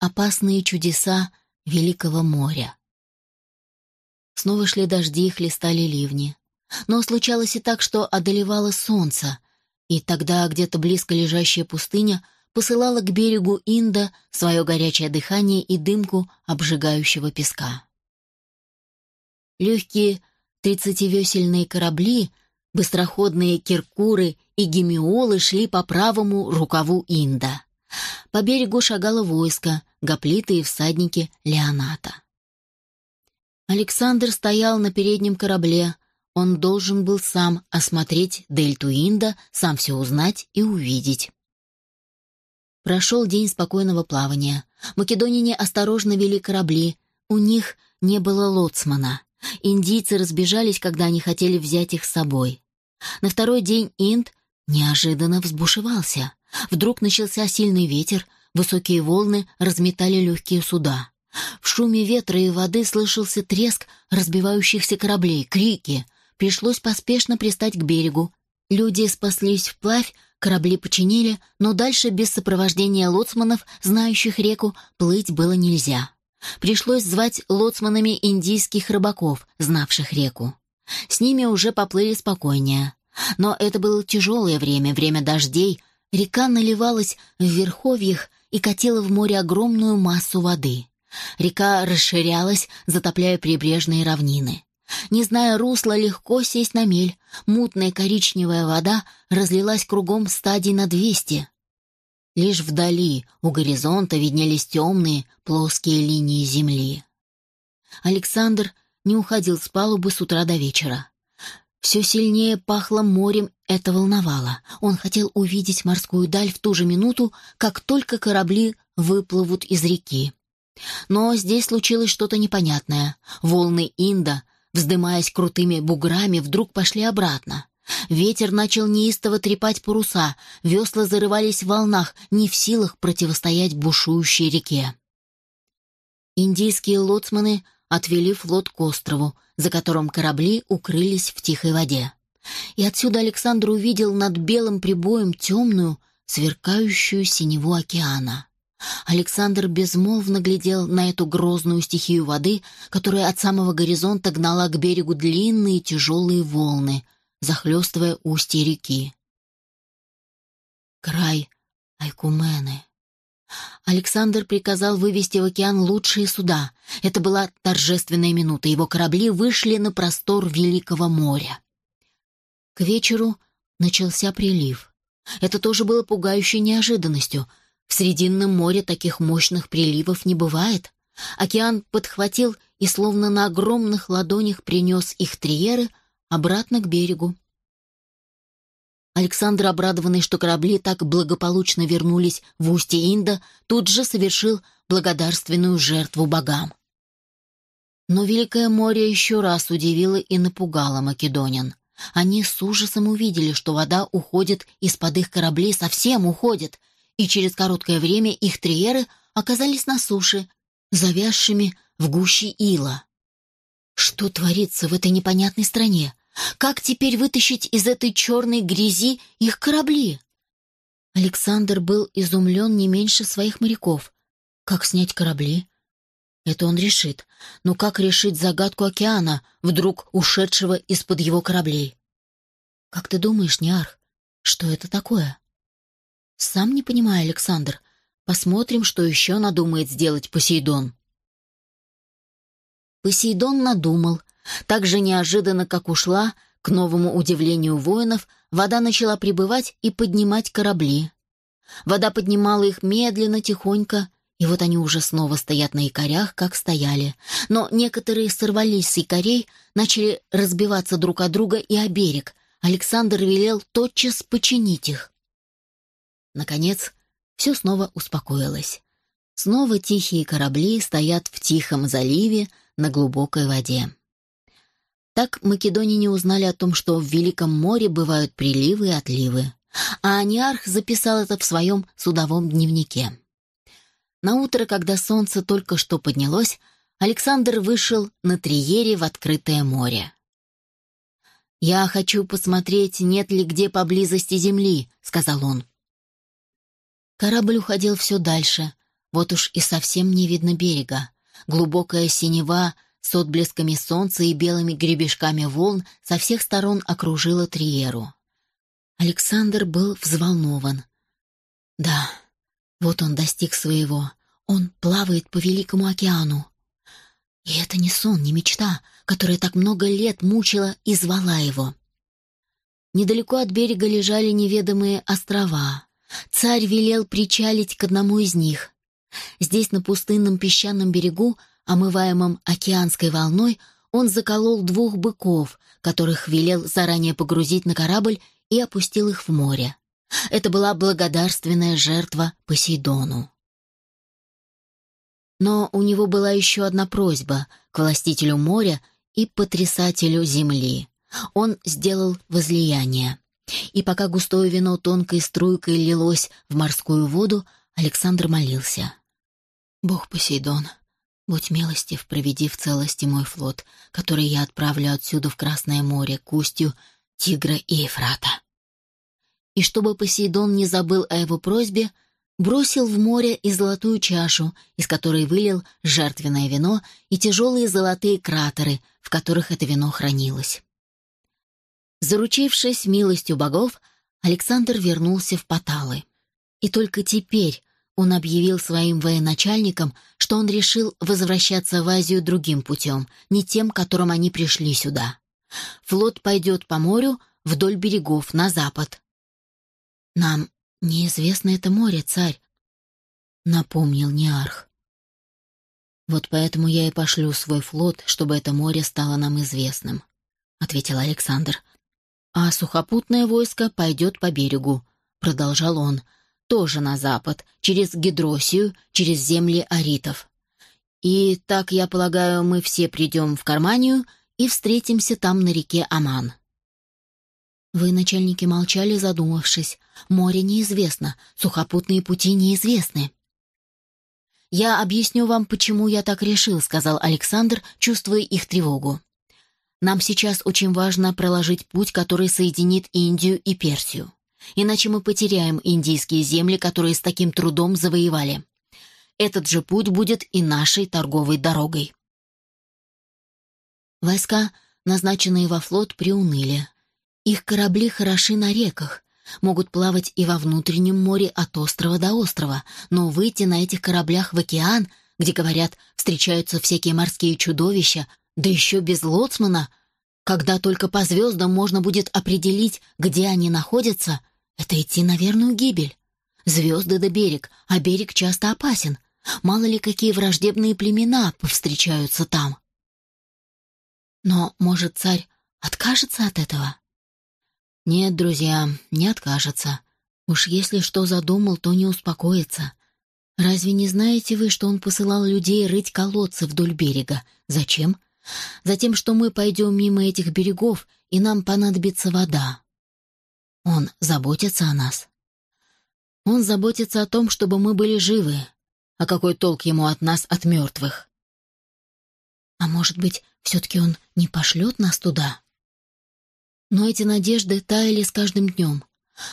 опасные чудеса Великого моря. Снова шли дожди, хлестали ливни. Но случалось и так, что одолевало солнце, и тогда где-то близко лежащая пустыня посылала к берегу Инда свое горячее дыхание и дымку обжигающего песка. Легкие тридцативесельные корабли, быстроходные киркуры и гемиолы шли по правому рукаву Инда. По берегу шагало войско, гоплиты и всадники Леоната. Александр стоял на переднем корабле. Он должен был сам осмотреть дельту Инда, сам все узнать и увидеть. Прошел день спокойного плавания. Македонине осторожно вели корабли. У них не было лоцмана. Индийцы разбежались, когда они хотели взять их с собой. На второй день Инд неожиданно взбушевался. Вдруг начался сильный ветер, высокие волны разметали легкие суда. В шуме ветра и воды слышался треск разбивающихся кораблей, крики. Пришлось поспешно пристать к берегу. Люди спаслись вплавь, корабли починили, но дальше без сопровождения лоцманов, знающих реку, плыть было нельзя. Пришлось звать лоцманами индийских рыбаков, знавших реку. С ними уже поплыли спокойнее. Но это было тяжелое время, время дождей. Река наливалась в верховьях и катила в море огромную массу воды. Река расширялась, затопляя прибрежные равнины. Не зная русла, легко сесть на мель. Мутная коричневая вода разлилась кругом стадий на двести. Лишь вдали, у горизонта, виднелись темные, плоские линии земли. Александр не уходил с палубы с утра до вечера. Все сильнее пахло морем, это волновало. Он хотел увидеть морскую даль в ту же минуту, как только корабли выплывут из реки. Но здесь случилось что-то непонятное. Волны Инда, вздымаясь крутыми буграми, вдруг пошли обратно. Ветер начал неистово трепать паруса, весла зарывались в волнах, не в силах противостоять бушующей реке. Индийские лоцманы отвели флот к острову, за которым корабли укрылись в тихой воде. И отсюда Александр увидел над белым прибоем темную, сверкающую синеву океана. Александр безмолвно глядел на эту грозную стихию воды, которая от самого горизонта гнала к берегу длинные тяжелые волны — захлестывая устье реки. Край Айкумены. Александр приказал вывести в океан лучшие суда. Это была торжественная минута. Его корабли вышли на простор Великого моря. К вечеру начался прилив. Это тоже было пугающей неожиданностью. В Срединном море таких мощных приливов не бывает. Океан подхватил и словно на огромных ладонях принес их триеры обратно к берегу. Александр, обрадованный, что корабли так благополучно вернулись в устье Инда, тут же совершил благодарственную жертву богам. Но Великое море еще раз удивило и напугало македонян. Они с ужасом увидели, что вода уходит из-под их кораблей, совсем уходит, и через короткое время их триеры оказались на суше, завязшими в гуще ила. Что творится в этой непонятной стране? Как теперь вытащить из этой черной грязи их корабли? Александр был изумлен не меньше своих моряков. Как снять корабли? Это он решит. Но как решить загадку океана, вдруг ушедшего из-под его кораблей? Как ты думаешь, Ниарх, что это такое? Сам не понимаю, Александр. Посмотрим, что еще надумает сделать Посейдон. Посейдон надумал, так же неожиданно, как ушла, к новому удивлению воинов, вода начала прибывать и поднимать корабли. Вода поднимала их медленно, тихонько, и вот они уже снова стоят на якорях, как стояли. Но некоторые сорвались с якорей, начали разбиваться друг от друга и о берег. Александр велел тотчас починить их. Наконец, все снова успокоилось. Снова тихие корабли стоят в тихом заливе на глубокой воде. Так македоняне узнали о том, что в Великом море бывают приливы и отливы. А Аниарх записал это в своем судовом дневнике. На утро, когда солнце только что поднялось, Александр вышел на Триере в открытое море. «Я хочу посмотреть, нет ли где поблизости земли», — сказал он. Корабль уходил все дальше. Вот уж и совсем не видно берега. Глубокая синева с отблесками солнца и белыми гребешками волн со всех сторон окружила Триеру. Александр был взволнован. Да, вот он достиг своего. Он плавает по Великому океану. И это не сон, не мечта, которая так много лет мучила и звала его. Недалеко от берега лежали неведомые острова. Царь велел причалить к одному из них. Здесь, на пустынном песчаном берегу, омываемом океанской волной, он заколол двух быков, которых велел заранее погрузить на корабль и опустил их в море. Это была благодарственная жертва Посейдону. Но у него была еще одна просьба к властителю моря и потрясателю земли. Он сделал возлияние. И пока густое вино тонкой струйкой лилось в морскую воду, Александр молился. «Бог Посейдон, будь милостив, проведи в целости мой флот, который я отправлю отсюда в Красное море, к устью Тигра и Ефрата». И чтобы Посейдон не забыл о его просьбе, бросил в море и золотую чашу, из которой вылил жертвенное вино и тяжелые золотые кратеры, в которых это вино хранилось. Заручившись милостью богов, Александр вернулся в Паталы. И только теперь он объявил своим военачальникам, что он решил возвращаться в Азию другим путем, не тем, которым они пришли сюда. Флот пойдет по морю вдоль берегов на запад. «Нам неизвестно это море, царь», — напомнил Неарх. «Вот поэтому я и пошлю свой флот, чтобы это море стало нам известным», — ответил Александр. «А сухопутное войско пойдет по берегу», — продолжал он, — «тоже на запад, через Гидросию, через земли аритов. И так, я полагаю, мы все придем в Карманию и встретимся там на реке Аман». Вы, начальники, молчали, задумавшись. Море неизвестно, сухопутные пути неизвестны. «Я объясню вам, почему я так решил», — сказал Александр, чувствуя их тревогу. Нам сейчас очень важно проложить путь, который соединит Индию и Персию. Иначе мы потеряем индийские земли, которые с таким трудом завоевали. Этот же путь будет и нашей торговой дорогой. Войска, назначенные во флот, приуныли. Их корабли хороши на реках, могут плавать и во внутреннем море от острова до острова, но выйти на этих кораблях в океан, где, говорят, встречаются всякие морские чудовища, да еще без лоцмана, когда только по звездам можно будет определить, где они находятся, это идти на верную гибель. Звезды до берег, а берег часто опасен. Мало ли какие враждебные племена повстречаются там. Но, может, царь откажется от этого? Нет, друзья, не откажется. Уж если что задумал, то не успокоится. Разве не знаете вы, что он посылал людей рыть колодцы вдоль берега? Зачем? Затем, что мы пойдем мимо этих берегов, и нам понадобится вода. Он заботится о нас. Он заботится о том, чтобы мы были живы. А какой толк ему от нас, от мертвых? А может быть, все-таки он не пошлет нас туда? Но эти надежды таяли с каждым днем.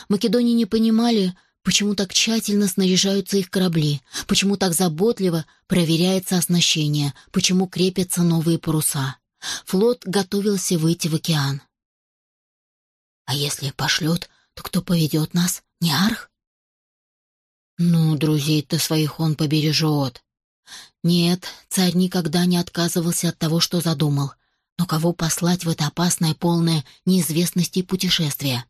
Македоне не понимали, Почему так тщательно снаряжаются их корабли? Почему так заботливо проверяется оснащение? Почему крепятся новые паруса? Флот готовился выйти в океан. А если пошлет, то кто поведет нас? Не Арх? Ну, друзей-то своих он побережет. Нет, царь никогда не отказывался от того, что задумал. Но кого послать в это опасное, полное неизвестности путешествие?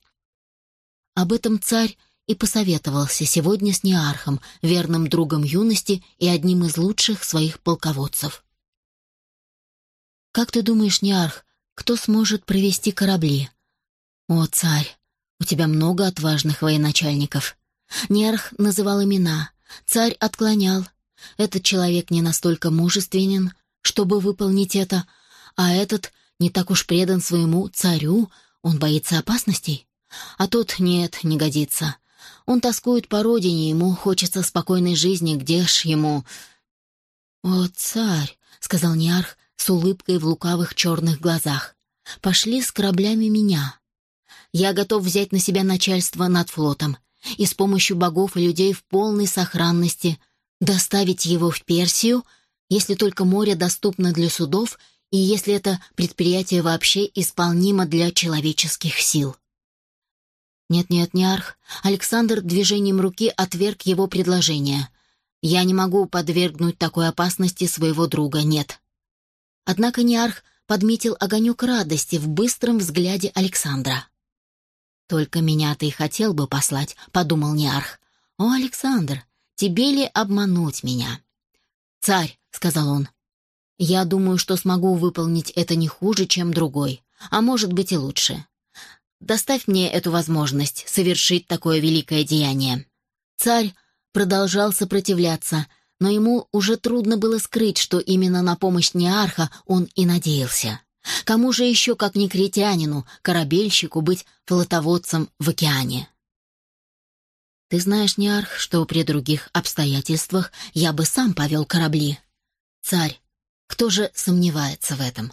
Об этом царь и посоветовался сегодня с Неархом, верным другом юности и одним из лучших своих полководцев. «Как ты думаешь, Неарх, кто сможет провести корабли?» «О, царь, у тебя много отважных военачальников». Неарх называл имена, царь отклонял. Этот человек не настолько мужественен, чтобы выполнить это, а этот не так уж предан своему царю, он боится опасностей. А тот нет, не годится. Он тоскует по родине, ему хочется спокойной жизни, где ж ему... «О, царь!» — сказал Ниарх с улыбкой в лукавых черных глазах. «Пошли с кораблями меня. Я готов взять на себя начальство над флотом и с помощью богов и людей в полной сохранности Доставить его в Персию, если только море доступно для судов и если это предприятие вообще исполнимо для человеческих сил. «Нет-нет, Ниарх», Александр движением руки отверг его предложение. «Я не могу подвергнуть такой опасности своего друга, нет». Однако Ниарх подметил огонек радости в быстром взгляде Александра. «Только меня ты и хотел бы послать», — подумал Ниарх. «О, Александр, тебе ли обмануть меня?» «Царь», — сказал он, — «я думаю, что смогу выполнить это не хуже, чем другой, а может быть и лучше. Доставь мне эту возможность совершить такое великое деяние». Царь продолжал сопротивляться, но ему уже трудно было скрыть, что именно на помощь Неарха он и надеялся. Кому же еще, как не кретянину, корабельщику, быть флотоводцем в океане? Ты знаешь, Неарх, что при других обстоятельствах я бы сам повел корабли. Царь, кто же сомневается в этом?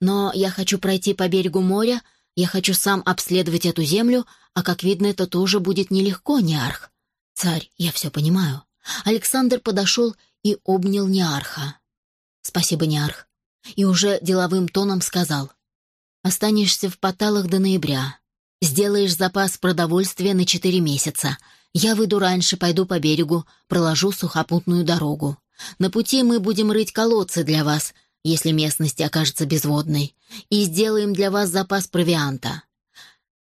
Но я хочу пройти по берегу моря, я хочу сам обследовать эту землю, а, как видно, это тоже будет нелегко, Неарх. Царь, я все понимаю. Александр подошел и обнял Неарха. Спасибо, Неарх. И уже деловым тоном сказал. Останешься в Поталах до ноября. Сделаешь запас продовольствия на четыре месяца. Я выйду раньше, пойду по берегу, проложу сухопутную дорогу. На пути мы будем рыть колодцы для вас — если местность окажется безводной, и сделаем для вас запас провианта.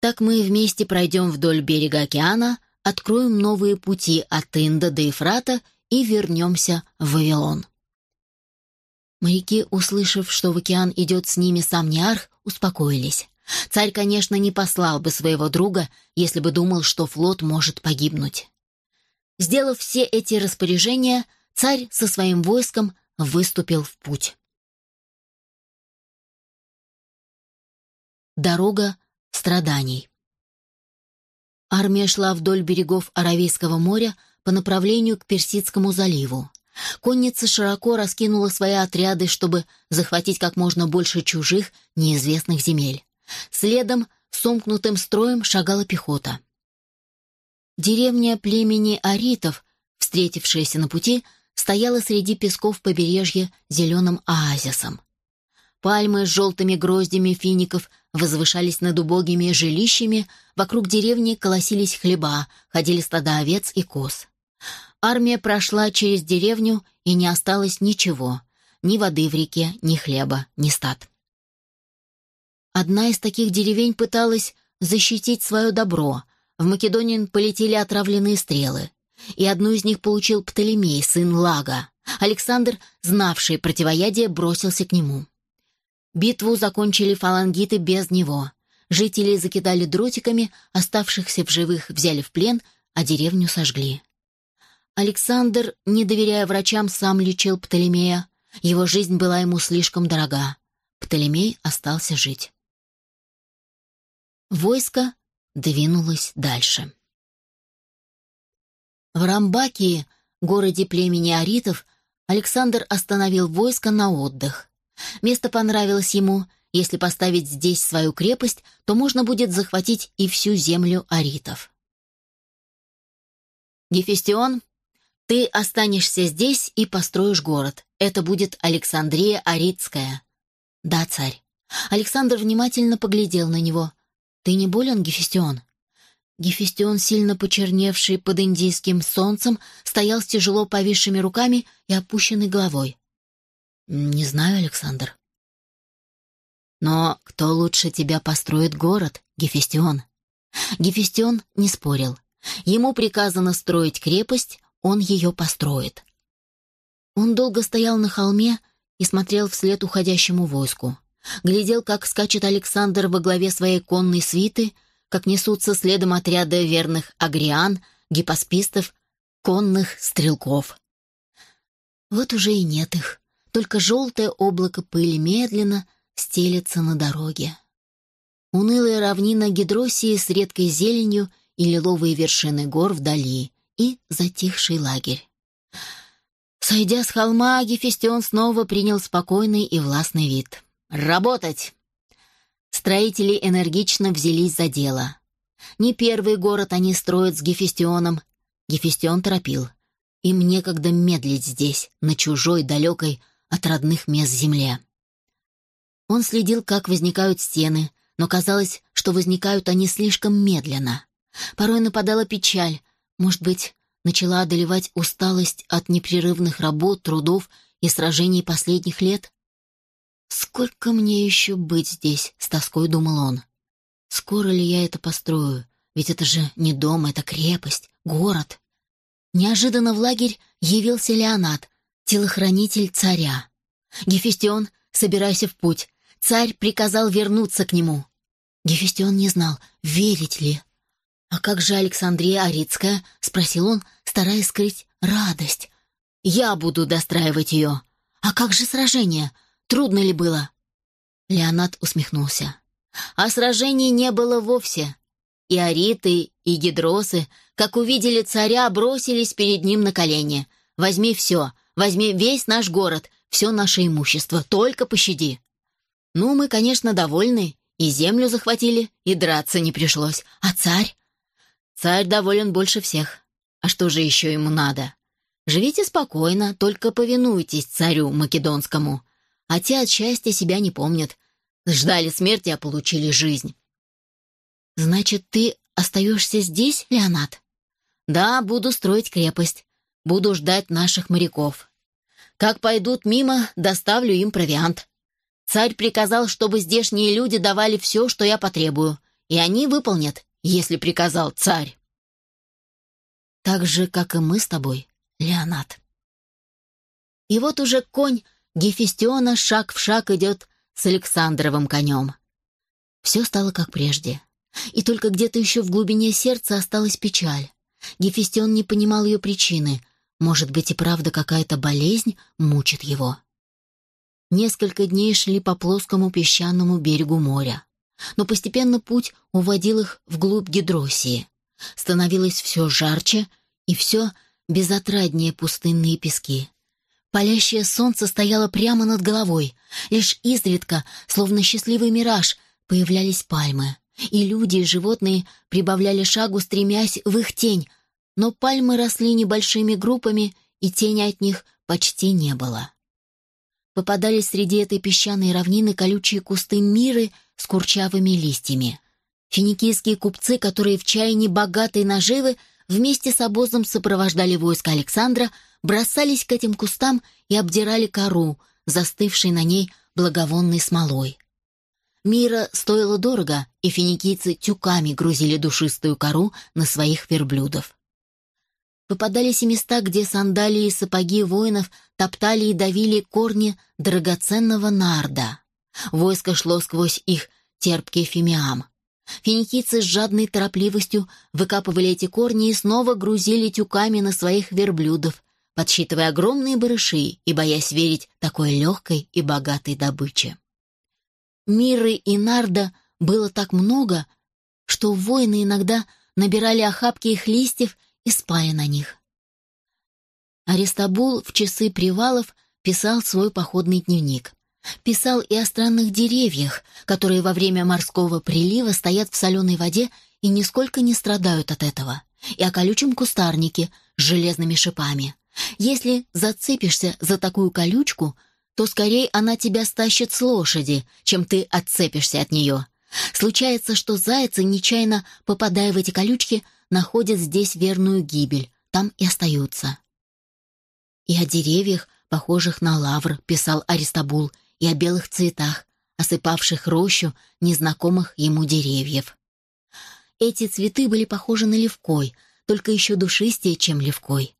Так мы вместе пройдем вдоль берега океана, откроем новые пути от Инда до Ефрата и вернемся в Вавилон. Моряки, услышав, что в океан идет с ними сам Неарх, успокоились. Царь, конечно, не послал бы своего друга, если бы думал, что флот может погибнуть. Сделав все эти распоряжения, царь со своим войском выступил в путь. Дорога страданий. Армия шла вдоль берегов Аравийского моря по направлению к Персидскому заливу. Конница широко раскинула свои отряды, чтобы захватить как можно больше чужих, неизвестных земель. Следом, сомкнутым строем, шагала пехота. Деревня племени аритов, встретившаяся на пути, стояла среди песков побережья зеленым оазисом. Пальмы с желтыми гроздями фиников возвышались над убогими жилищами, вокруг деревни колосились хлеба, ходили стада овец и коз. Армия прошла через деревню, и не осталось ничего, ни воды в реке, ни хлеба, ни стад. Одна из таких деревень пыталась защитить свое добро. В Македонии полетели отравленные стрелы, и одну из них получил Птолемей, сын Лага. Александр, знавший противоядие, бросился к нему. Битву закончили фалангиты без него. Жители закидали дротиками, оставшихся в живых взяли в плен, а деревню сожгли. Александр, не доверяя врачам, сам лечил Птолемея. Его жизнь была ему слишком дорога. Птолемей остался жить. Войско двинулось дальше. В Рамбакии, городе племени аритов, Александр остановил войско на отдых. Место понравилось ему. Если поставить здесь свою крепость, то можно будет захватить и всю землю аритов. Гефестион, ты останешься здесь и построишь город. Это будет Александрия Аритская. Да, царь. Александр внимательно поглядел на него. Ты не болен, Гефестион? Гефестион, сильно почерневший под индийским солнцем, стоял с тяжело повисшими руками и опущенной головой. «Не знаю, Александр». «Но кто лучше тебя построит город, Гефестион?» Гефестион не спорил. Ему приказано строить крепость, он ее построит. Он долго стоял на холме и смотрел вслед уходящему войску. Глядел, как скачет Александр во главе своей конной свиты, как несутся следом отряды верных агриан, гипоспистов, конных стрелков. Вот уже и нет их. Только желтое облако пыли медленно стелется на дороге. Унылая равнина Гидросии с редкой зеленью и лиловые вершины гор вдали и затихший лагерь. Сойдя с холма, Гефестион снова принял спокойный и властный вид. «Работать!» Строители энергично взялись за дело. Не первый город они строят с Гефестионом. Гефестион торопил. Им некогда медлить здесь, на чужой, далекой от родных мест земле. Он следил, как возникают стены, но казалось, что возникают они слишком медленно. Порой нападала печаль, может быть, начала одолевать усталость от непрерывных работ, трудов и сражений последних лет? «Сколько мне еще быть здесь?» — с тоской думал он. «Скоро ли я это построю? Ведь это же не дом, это крепость, город». Неожиданно в лагерь явился Леонат, телохранитель царя. «Гефестион, собирайся в путь. Царь приказал вернуться к нему». Гефестион не знал, верить ли. «А как же Александрия Арицкая?» — спросил он, стараясь скрыть радость. «Я буду достраивать ее. А как же сражение? Трудно ли было?» Леонат усмехнулся. «А сражений не было вовсе. И ариты, и гидросы, как увидели царя, бросились перед ним на колени. «Возьми все, возьми весь наш город, все наше имущество, только пощади». Ну, мы, конечно, довольны, и землю захватили, и драться не пришлось. А царь? Царь доволен больше всех. А что же еще ему надо? Живите спокойно, только повинуйтесь царю македонскому. А те от счастья себя не помнят. Ждали смерти, а получили жизнь. Значит, ты остаешься здесь, Леонат? Да, буду строить крепость. Буду ждать наших моряков. Как пойдут мимо, доставлю им провиант. Царь приказал, чтобы здешние люди давали все, что я потребую, и они выполнят, если приказал царь. Так же, как и мы с тобой, Леонат. И вот уже конь Гефестиона шаг в шаг идет с Александровым конем. Все стало как прежде. И только где-то еще в глубине сердца осталась печаль. Гефестион не понимал ее причины. Может быть, и правда какая-то болезнь мучит его. Несколько дней шли по плоскому песчаному берегу моря. Но постепенно путь уводил их вглубь Гидроссии. Становилось все жарче и все безотраднее пустынные пески. Палящее солнце стояло прямо над головой. Лишь изредка, словно счастливый мираж, появлялись пальмы. И люди, и животные прибавляли шагу, стремясь в их тень. Но пальмы росли небольшими группами, и тени от них почти не было попадались среди этой песчаной равнины колючие кусты миры с курчавыми листьями. Финикийские купцы, которые в чаянии богатой наживы вместе с обозом сопровождали войско Александра, бросались к этим кустам и обдирали кору, застывшей на ней благовонной смолой. Мира стоила дорого, и финикийцы тюками грузили душистую кору на своих верблюдов. Попадались и места, где сандалии и сапоги воинов топтали и давили корни драгоценного нарда. Войско шло сквозь их терпкий фимиам. Финикийцы с жадной торопливостью выкапывали эти корни и снова грузили тюками на своих верблюдов, подсчитывая огромные барыши и боясь верить такой легкой и богатой добыче. Миры и нарда было так много, что воины иногда набирали охапки их листьев и спали на них. Аристабул в часы привалов писал свой походный дневник. Писал и о странных деревьях, которые во время морского прилива стоят в соленой воде и нисколько не страдают от этого, и о колючем кустарнике с железными шипами. Если зацепишься за такую колючку, то скорее она тебя стащит с лошади, чем ты отцепишься от нее. Случается, что зайцы, нечаянно попадая в эти колючки, находят здесь верную гибель, там и остаются. И о деревьях, похожих на лавр, писал Аристабул, и о белых цветах, осыпавших рощу незнакомых ему деревьев. Эти цветы были похожи на левкой, только еще душистее, чем левкой.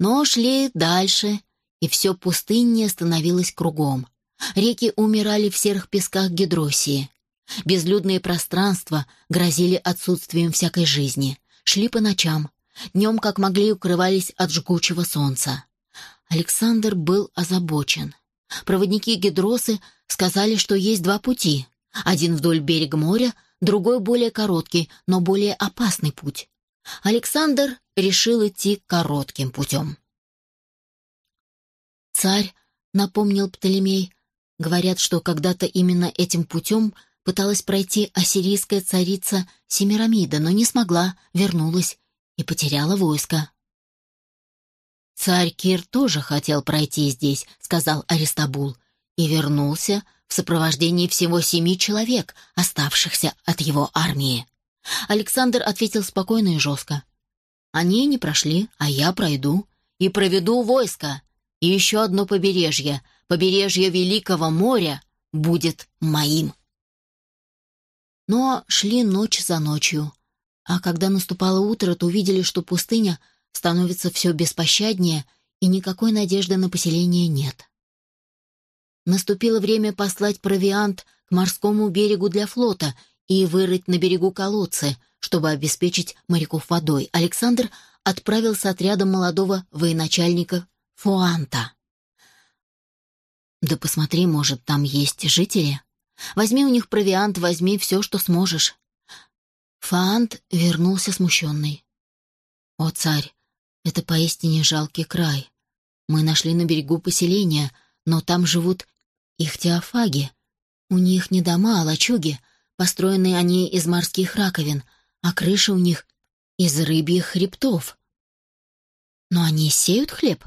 Но шли дальше, и все пустыннее становилось кругом. Реки умирали в серых песках Гидросии. Безлюдные пространства грозили отсутствием всякой жизни. Шли по ночам. Днем, как могли, укрывались от жгучего солнца. Александр был озабочен. Проводники Гидросы сказали, что есть два пути. Один вдоль берега моря, другой более короткий, но более опасный путь. Александр решил идти коротким путем. «Царь», — напомнил Птолемей, — говорят, что когда-то именно этим путем пыталась пройти ассирийская царица Семирамида, но не смогла, вернулась и потеряла войско. «Царь Кир тоже хотел пройти здесь», — сказал Аристабул, и вернулся в сопровождении всего семи человек, оставшихся от его армии. Александр ответил спокойно и жестко. «Они не прошли, а я пройду и проведу войско, и еще одно побережье, побережье Великого моря, будет моим». Но шли ночь за ночью, а когда наступало утро, то увидели, что пустыня становится все беспощаднее, и никакой надежды на поселение нет. Наступило время послать провиант к морскому берегу для флота и вырыть на берегу колодцы, чтобы обеспечить моряков водой. Александр отправил отрядом молодого военачальника Фуанта. «Да посмотри, может, там есть жители? Возьми у них провиант, возьми все, что сможешь». Фаант вернулся смущенный. «О, царь, это поистине жалкий край. Мы нашли на берегу поселения, но там живут их теофаги. У них не дома, а лачуги. Построены они из морских раковин, а крыша у них из рыбьих хребтов. Но они сеют хлеб?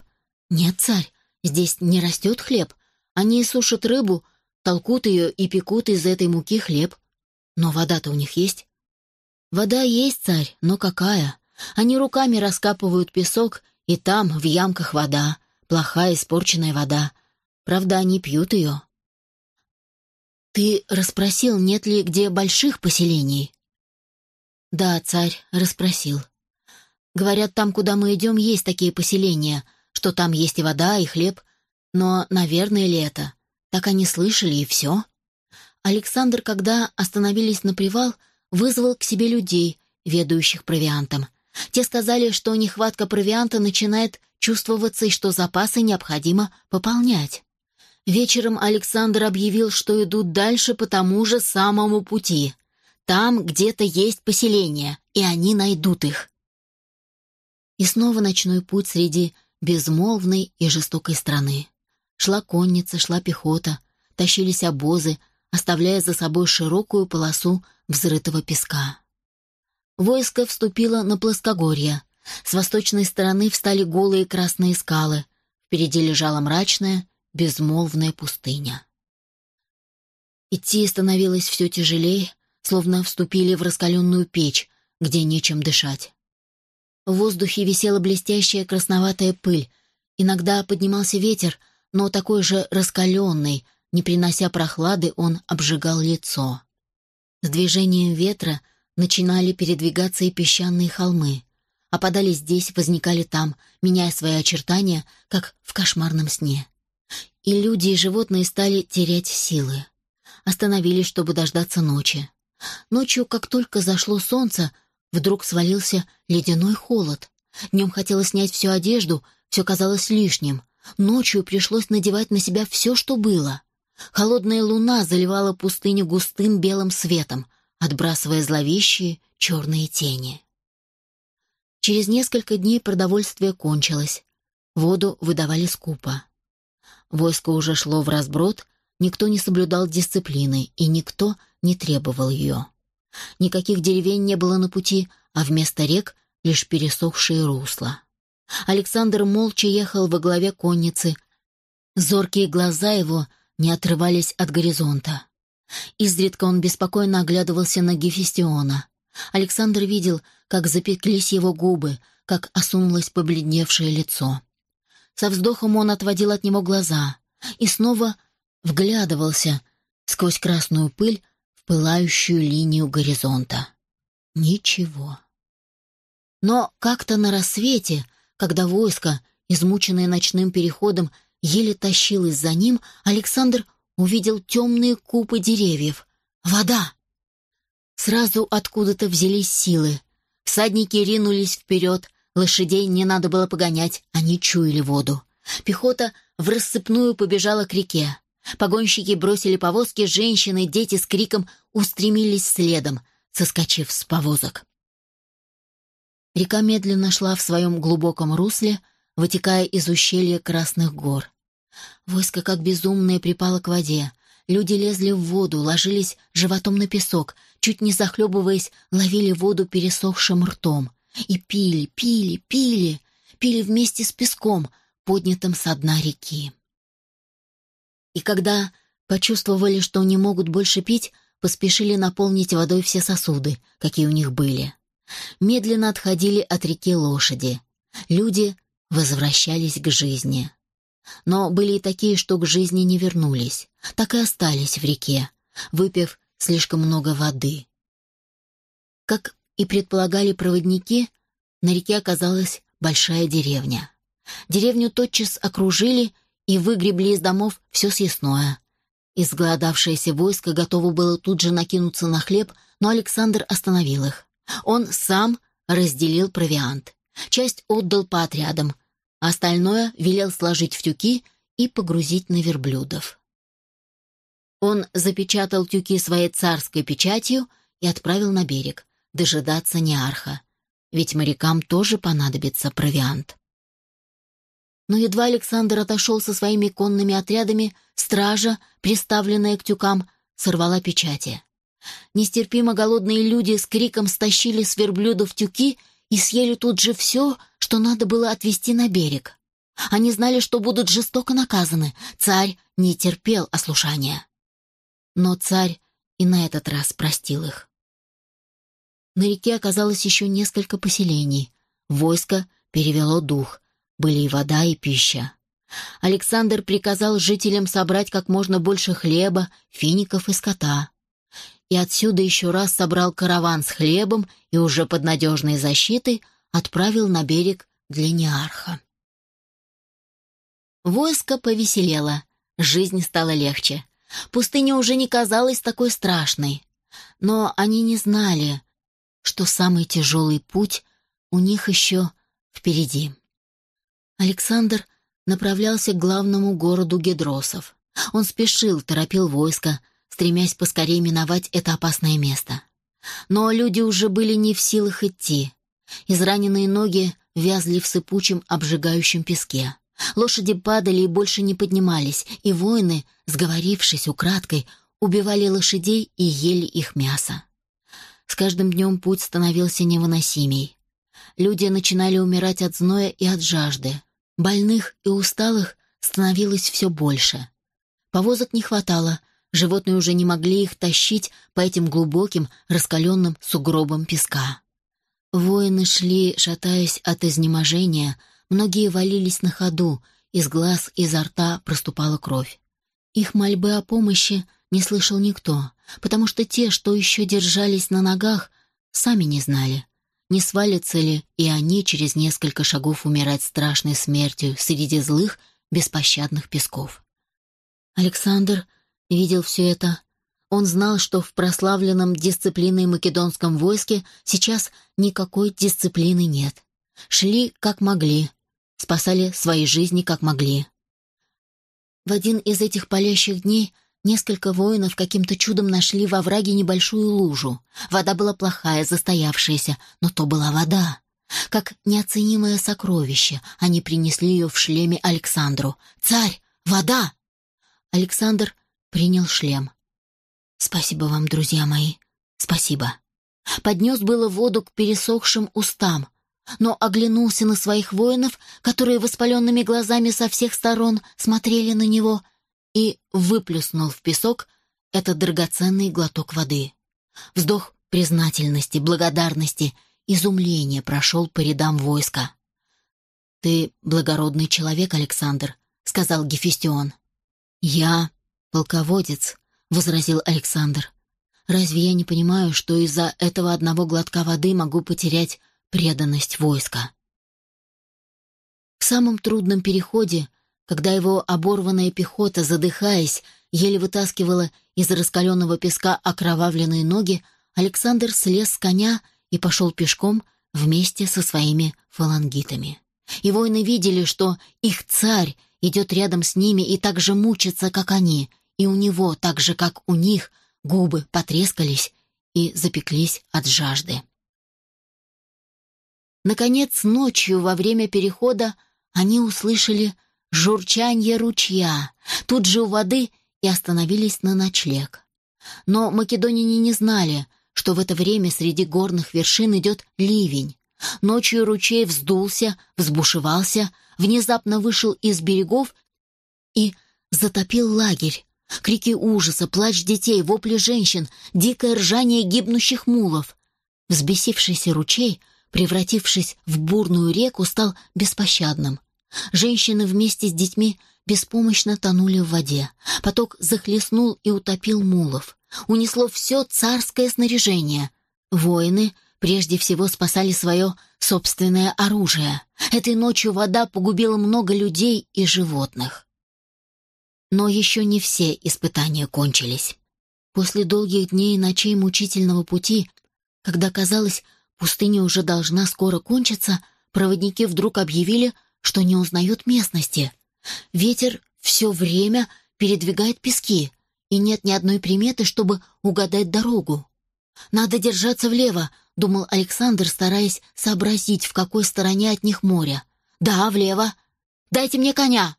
Нет, царь, здесь не растет хлеб. Они сушат рыбу, толкут ее и пекут из этой муки хлеб. Но вода-то у них есть? Вода есть, царь, но какая? Они руками раскапывают песок, и там, в ямках, вода. Плохая, испорченная вода. Правда, они пьют ее. Ты расспросил, нет ли где больших поселений? Да, царь, расспросил. Говорят, там, куда мы идем, есть такие поселения, что там есть и вода, и хлеб. Но, наверное ли это? Так они слышали, и все. Александр, когда остановились на привал, вызвал к себе людей, ведающих провиантом. Те сказали, что нехватка провианта начинает чувствоваться и что запасы необходимо пополнять. Вечером Александр объявил, что идут дальше по тому же самому пути. Там где-то есть поселение, и они найдут их. И снова ночной путь среди безмолвной и жестокой страны. Шла конница, шла пехота, тащились обозы, оставляя за собой широкую полосу взрытого песка. Войско вступило на плоскогорье. С восточной стороны встали голые красные скалы. Впереди лежала мрачная, безмолвная пустыня. Идти становилось все тяжелее, словно вступили в раскаленную печь, где нечем дышать. В воздухе висела блестящая красноватая пыль, иногда поднимался ветер, но такой же раскаленный, не принося прохлады, он обжигал лицо. С движением ветра начинали передвигаться и песчаные холмы. Опадали здесь, возникали там, меняя свои очертания, как в кошмарном сне. И люди, и животные стали терять силы. Остановились, чтобы дождаться ночи. Ночью, как только зашло солнце, вдруг свалился ледяной холод. Днем хотелось снять всю одежду, все казалось лишним. Ночью пришлось надевать на себя все, что было. Холодная луна заливала пустыню густым белым светом, отбрасывая зловещие черные тени. Через несколько дней продовольствие кончилось. Воду выдавали скупо. Войско уже шло в разброд, никто не соблюдал дисциплины, и никто не требовал ее. Никаких деревень не было на пути, а вместо рек лишь пересохшие русла. Александр молча ехал во главе конницы. Зоркие глаза его не отрывались от горизонта. Изредка он беспокойно оглядывался на Гефестиона. Александр видел, как запеклись его губы, как осунулось побледневшее лицо. Со вздохом он отводил от него глаза и снова вглядывался сквозь красную пыль в пылающую линию горизонта. Ничего. Но как-то на рассвете, когда войско, измученное ночным переходом, еле тащилось за ним, Александр увидел темные купы деревьев. Вода! Сразу откуда-то взялись силы. Всадники ринулись вперед, Лошадей не надо было погонять, они чуяли воду. Пехота в рассыпную побежала к реке. Погонщики бросили повозки, женщины, дети с криком устремились следом, соскочив с повозок. Река медленно шла в своем глубоком русле, вытекая из ущелья Красных гор. Войско, как безумное, припало к воде. Люди лезли в воду, ложились животом на песок, чуть не захлебываясь, ловили воду пересохшим ртом. И пили, пили, пили. пили вместе с песком, поднятым со дна реки. И когда почувствовали, что не могут больше пить, поспешили наполнить водой все сосуды, какие у них были. Медленно отходили от реки лошади. Люди возвращались к жизни. Но были и такие, что к жизни не вернулись, так и остались в реке, выпив слишком много воды. Как и предполагали проводники, на реке оказалась большая деревня. Деревню тотчас окружили и выгребли из домов все съестное. Изголодавшееся войско готово было тут же накинуться на хлеб, но Александр остановил их. Он сам разделил провиант. Часть отдал по отрядам, остальное велел сложить в тюки и погрузить на верблюдов. Он запечатал тюки своей царской печатью и отправил на берег, дожидаться Неарха, ведь морякам тоже понадобится провиант. Но едва Александр отошел со своими конными отрядами, стража, приставленная к тюкам, сорвала печати. Нестерпимо голодные люди с криком стащили с верблюдов тюки и съели тут же все, что надо было отвезти на берег. Они знали, что будут жестоко наказаны. Царь не терпел ослушания. Но царь и на этот раз простил их. На реке оказалось еще несколько поселений. Войско перевело дух. Были и вода, и пища. Александр приказал жителям собрать как можно больше хлеба, фиников и скота и отсюда еще раз собрал караван с хлебом и уже под надежной защитой отправил на берег для Неарха. Войско повеселело, жизнь стала легче. Пустыня уже не казалась такой страшной. Но они не знали, что самый тяжелый путь у них еще впереди. Александр направлялся к главному городу Гедросов. Он спешил, торопил войско, стремясь поскорее миновать это опасное место. Но люди уже были не в силах идти. Израненные ноги вязли в сыпучем, обжигающем песке. Лошади падали и больше не поднимались, и воины, сговорившись украдкой, убивали лошадей и ели их мясо. С каждым днем путь становился невыносимей. Люди начинали умирать от зноя и от жажды. Больных и усталых становилось все больше. Повозок не хватало, Животные уже не могли их тащить по этим глубоким, раскаленным сугробам песка. Воины шли, шатаясь от изнеможения, многие валились на ходу, из глаз, изо рта проступала кровь. Их мольбы о помощи не слышал никто, потому что те, что еще держались на ногах, сами не знали, не свалятся ли и они через несколько шагов умирать страшной смертью среди злых, беспощадных песков. Александр видел все это. Он знал, что в прославленном дисциплиной македонском войске сейчас никакой дисциплины нет. Шли как могли, спасали свои жизни как могли. В один из этих палящих дней несколько воинов каким-то чудом нашли во враге небольшую лужу. Вода была плохая, застоявшаяся, но то была вода. Как неоценимое сокровище, они принесли ее в шлеме Александру. «Царь! Вода!» Александр принял шлем. «Спасибо вам, друзья мои, спасибо». Поднес было воду к пересохшим устам, но оглянулся на своих воинов, которые воспаленными глазами со всех сторон смотрели на него, и выплюснул в песок этот драгоценный глоток воды. Вздох признательности, благодарности, изумления прошел по рядам войска. «Ты благородный человек, Александр», — сказал Гефестион. «Я «Полководец», — возразил Александр. «Разве я не понимаю, что из-за этого одного глотка воды могу потерять преданность войска?» В самом трудном переходе, когда его оборванная пехота, задыхаясь, еле вытаскивала из раскаленного песка окровавленные ноги, Александр слез с коня и пошел пешком вместе со своими фалангитами. И воины видели, что их царь идет рядом с ними и так же мучится, как они, и у него, так же, как у них, губы потрескались и запеклись от жажды. Наконец, ночью во время перехода они услышали журчанье ручья, тут же у воды и остановились на ночлег. Но македоняне не знали, что в это время среди горных вершин идет ливень. Ночью ручей вздулся, взбушевался, внезапно вышел из берегов и затопил лагерь. Крики ужаса, плач детей, вопли женщин, дикое ржание гибнущих мулов. Взбесившийся ручей, превратившись в бурную реку, стал беспощадным. Женщины вместе с детьми беспомощно тонули в воде. Поток захлестнул и утопил мулов. Унесло все царское снаряжение. Воины прежде всего спасали свое собственное оружие. Этой ночью вода погубила много людей и животных. Но еще не все испытания кончились. После долгих дней и ночей мучительного пути, когда казалось, пустыня уже должна скоро кончиться, проводники вдруг объявили, что не узнают местности. Ветер все время передвигает пески, и нет ни одной приметы, чтобы угадать дорогу. «Надо держаться влево», — думал Александр, стараясь сообразить, в какой стороне от них море. «Да, влево. Дайте мне коня».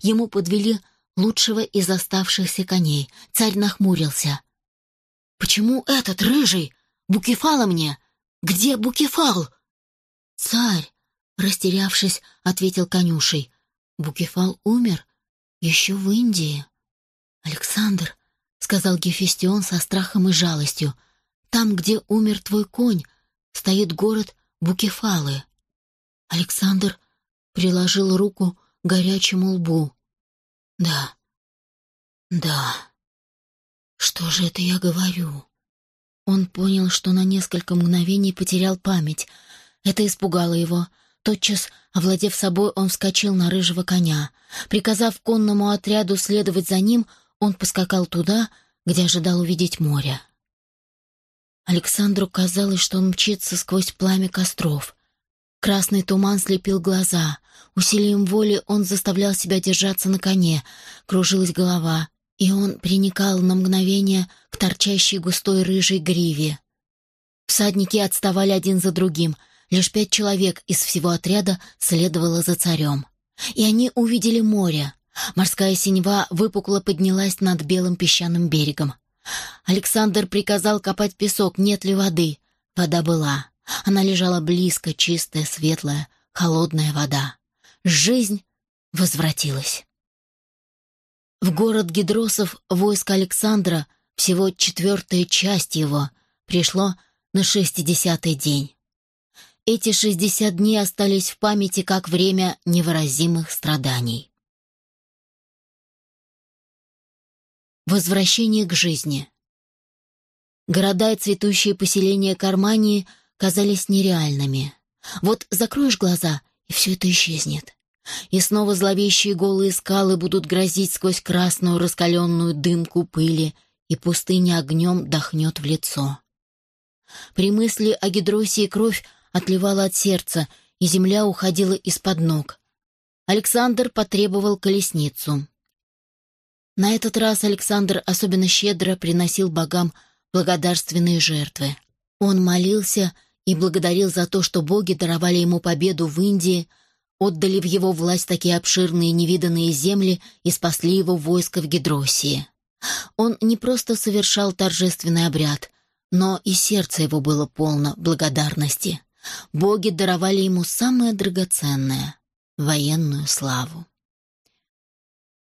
Ему подвели лучшего из оставшихся коней. Царь нахмурился. «Почему этот рыжий? Букефала мне? Где Букефал?» «Царь!» — растерявшись, ответил конюшей. «Букефал умер еще в Индии». «Александр», — сказал Гефестион со страхом и жалостью, — «там, где умер твой конь, стоит город Букефалы». Александр приложил руку к горячему лбу. Да. Да. Что же это я говорю? Он понял, что на несколько мгновений потерял память. Это испугало его. Тотчас, овладев собой, он вскочил на рыжего коня. Приказав конному отряду следовать за ним, он поскакал туда, где ожидал увидеть море. Александру казалось, что он мчится сквозь пламя костров. Красный туман слепил глаза. Усилием воли он заставлял себя держаться на коне. Кружилась голова, и он приникал на мгновение к торчащей густой рыжей гриве. Всадники отставали один за другим. Лишь пять человек из всего отряда следовало за царем. И они увидели море. Морская синева выпукло поднялась над белым песчаным берегом. Александр приказал копать песок, нет ли воды. Вода была. Она лежала близко, чистая, светлая, холодная вода. Жизнь возвратилась. В город Гидросов войско Александра, всего четвертая часть его, пришло на шестидесятый день. Эти шестьдесят дней остались в памяти как время невыразимых страданий. Возвращение к жизни. Города и цветущие поселения Кармании – казались нереальными. Вот закроешь глаза, и все это исчезнет. И снова зловещие голые скалы будут грозить сквозь красную раскаленную дымку пыли, и пустыня огнем дохнет в лицо. При мысли о Гидросе кровь отливала от сердца, и земля уходила из-под ног. Александр потребовал колесницу. На этот раз Александр особенно щедро приносил богам благодарственные жертвы. Он молился и благодарил за то, что боги даровали ему победу в Индии, отдали в его власть такие обширные невиданные земли и спасли его войско в Гидросии. Он не просто совершал торжественный обряд, но и сердце его было полно благодарности. Боги даровали ему самое драгоценное — военную славу.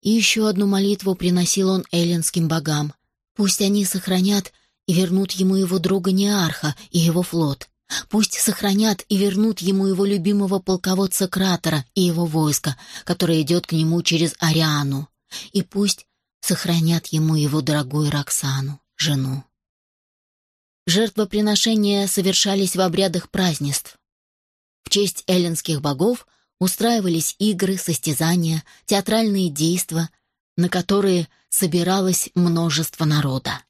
И еще одну молитву приносил он эллинским богам. Пусть они сохранят и вернут ему его друга Неарха и его флот. Пусть сохранят и вернут ему его любимого полководца Кратера и его войско, которое идет к нему через Ариану. И пусть сохранят ему его дорогую Роксану, жену. Жертвоприношения совершались в обрядах празднеств. В честь эллинских богов устраивались игры, состязания, театральные действия, на которые собиралось множество народа.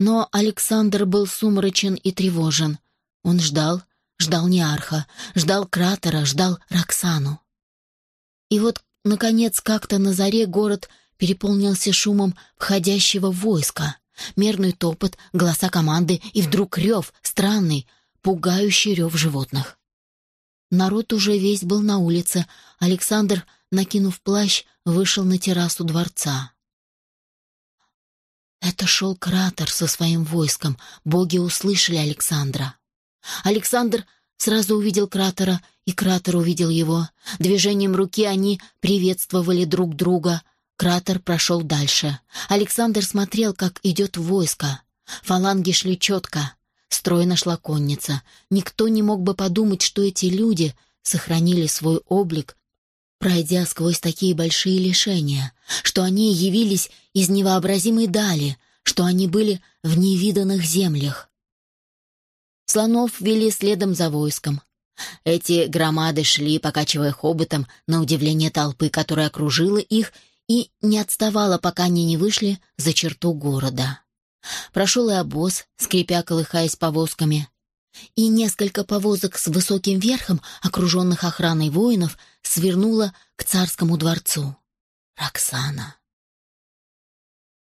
Но Александр был сумрачен и тревожен. Он ждал, ждал Неарха, ждал Кратера, ждал Роксану. И вот, наконец, как-то на заре город переполнился шумом входящего войска. Мерный топот, голоса команды и вдруг рев, странный, пугающий рев животных. Народ уже весь был на улице. Александр, накинув плащ, вышел на террасу дворца. Это шел Кратер со своим войском. Боги услышали Александра. Александр сразу увидел кратера, и кратер увидел его. Движением руки они приветствовали друг друга. Кратер прошел дальше. Александр смотрел, как идет войско. Фаланги шли четко. Стройно шла конница. Никто не мог бы подумать, что эти люди сохранили свой облик, пройдя сквозь такие большие лишения, что они явились из невообразимой дали, что они были в невиданных землях. Слонов вели следом за войском. Эти громады шли, покачивая хоботом, на удивление толпы, которая окружила их и не отставала, пока они не вышли за черту города. Прошел и обоз, скрипя, колыхаясь повозками. И несколько повозок с высоким верхом, окруженных охраной воинов, свернуло к царскому дворцу. Роксана.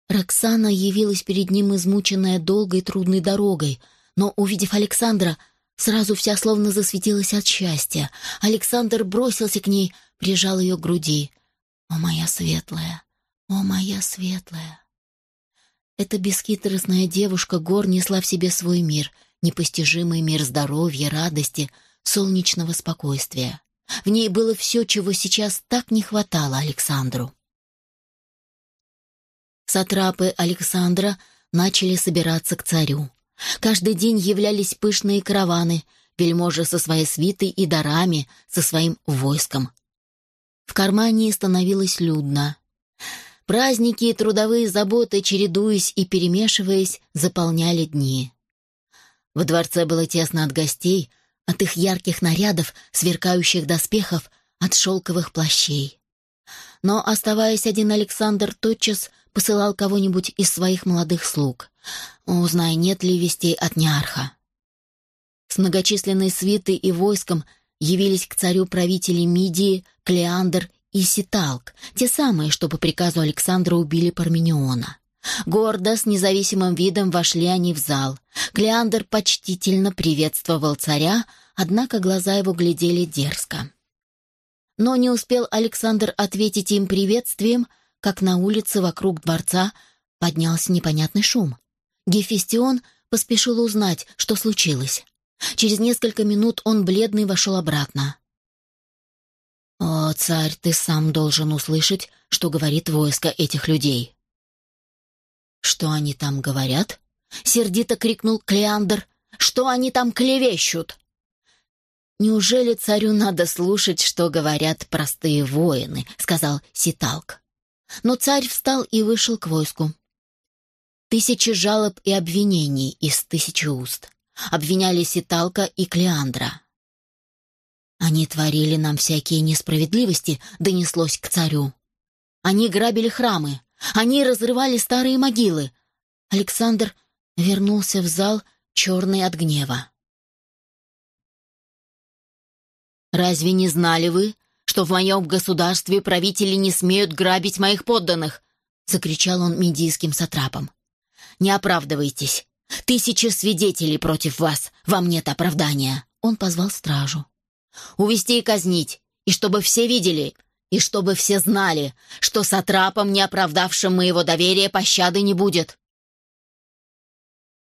Роксана явилась перед ним измученная долгой трудной дорогой, но, увидев Александра, сразу вся словно засветилась от счастья. Александр бросился к ней, прижал ее к груди. «О, моя светлая! О, моя светлая!» Эта бесхитростная девушка гор несла в себе свой мир, непостижимый мир здоровья, радости, солнечного спокойствия. В ней было все, чего сейчас так не хватало Александру. Сатрапы Александра начали собираться к царю. Каждый день являлись пышные караваны, вельможи со своей свитой и дарами, со своим войском. В Кармании становилось людно. Праздники и трудовые заботы, чередуясь и перемешиваясь, заполняли дни. В дворце было тесно от гостей, от их ярких нарядов, сверкающих доспехов, от шелковых плащей. Но, оставаясь один, Александр тотчас посылал кого-нибудь из своих молодых слуг. Узнай, нет ли вестей от Неарха. С многочисленной свитой и войском явились к царю правители Мидии, Клеандр и Ситалк, те самые, что по приказу Александра убили Пармениона. Гордо, с независимым видом вошли они в зал. Клеандр почтительно приветствовал царя, однако глаза его глядели дерзко. Но не успел Александр ответить им приветствием, как на улице вокруг дворца поднялся непонятный шум. Гефестион поспешил узнать, что случилось. Через несколько минут он бледный вошел обратно. «О, царь, ты сам должен услышать, что говорит войско этих людей». «Что они там говорят?» — сердито крикнул Клеандр. «Что они там клевещут?» «Неужели царю надо слушать, что говорят простые воины?» — сказал Ситалк. Но царь встал и вышел к войску. Тысячи жалоб и обвинений из тысячи уст. Обвиняли Ситалка и Клеандра. Они творили нам всякие несправедливости, донеслось к царю. Они грабили храмы, они разрывали старые могилы. Александр вернулся в зал, черный от гнева. «Разве не знали вы, что в моем государстве правители не смеют грабить моих подданных?» — закричал он медийским сатрапом. «Не оправдывайтесь. Тысячи свидетелей против вас. Вам нет оправдания». Он позвал стражу. Увести и казнить, и чтобы все видели, и чтобы все знали, что сатрапом, не оправдавшим моего доверия, пощады не будет.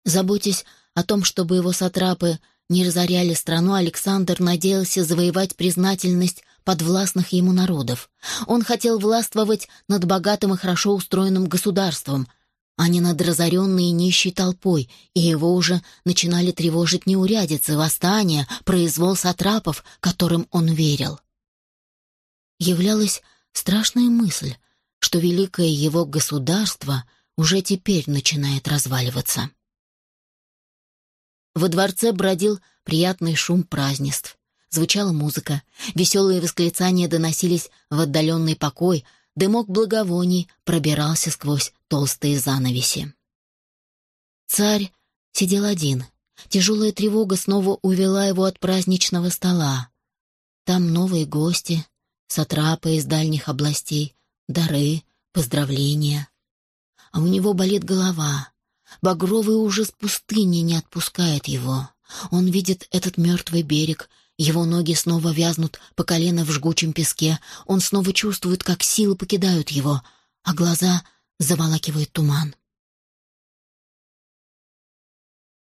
Заботясь о том, чтобы его сатрапы не разоряли страну, Александр надеялся завоевать признательность подвластных ему народов. Он хотел властвовать над богатым и хорошо устроенным государством — а не над разоренной и нищей толпой, и его уже начинали тревожить неурядицы, восстания, произвол сатрапов, которым он верил. Являлась страшная мысль, что великое его государство уже теперь начинает разваливаться. Во дворце бродил приятный шум празднеств. Звучала музыка, веселые восклицания доносились в отдаленный покой — Дымок благовоний пробирался сквозь толстые занавеси. Царь сидел один. Тяжелая тревога снова увела его от праздничного стола. Там новые гости, сатрапы из дальних областей, дары, поздравления. А у него болит голова. Багровый ужас пустыни не отпускает его. Он видит этот мертвый берег — его ноги снова вязнут по колено в жгучем песке. Он снова чувствует, как силы покидают его, а глаза заволакивает туман.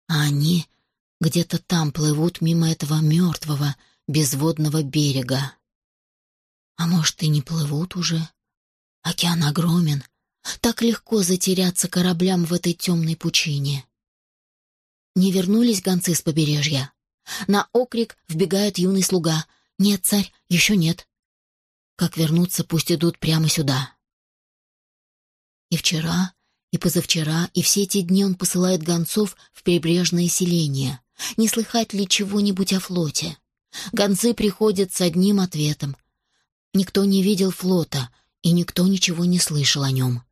А они где-то там плывут мимо этого мертвого, безводного берега. А может, и не плывут уже? Океан огромен. Так легко затеряться кораблям в этой темной пучине. Не вернулись гонцы с побережья. На окрик вбегает юный слуга. «Нет, царь, еще нет». Как вернуться, пусть идут прямо сюда. И вчера, и позавчера, и все эти дни он посылает гонцов в прибрежное селение. Не слыхать ли чего-нибудь о флоте? Гонцы приходят с одним ответом. Никто не видел флота, и никто ничего не слышал о нем.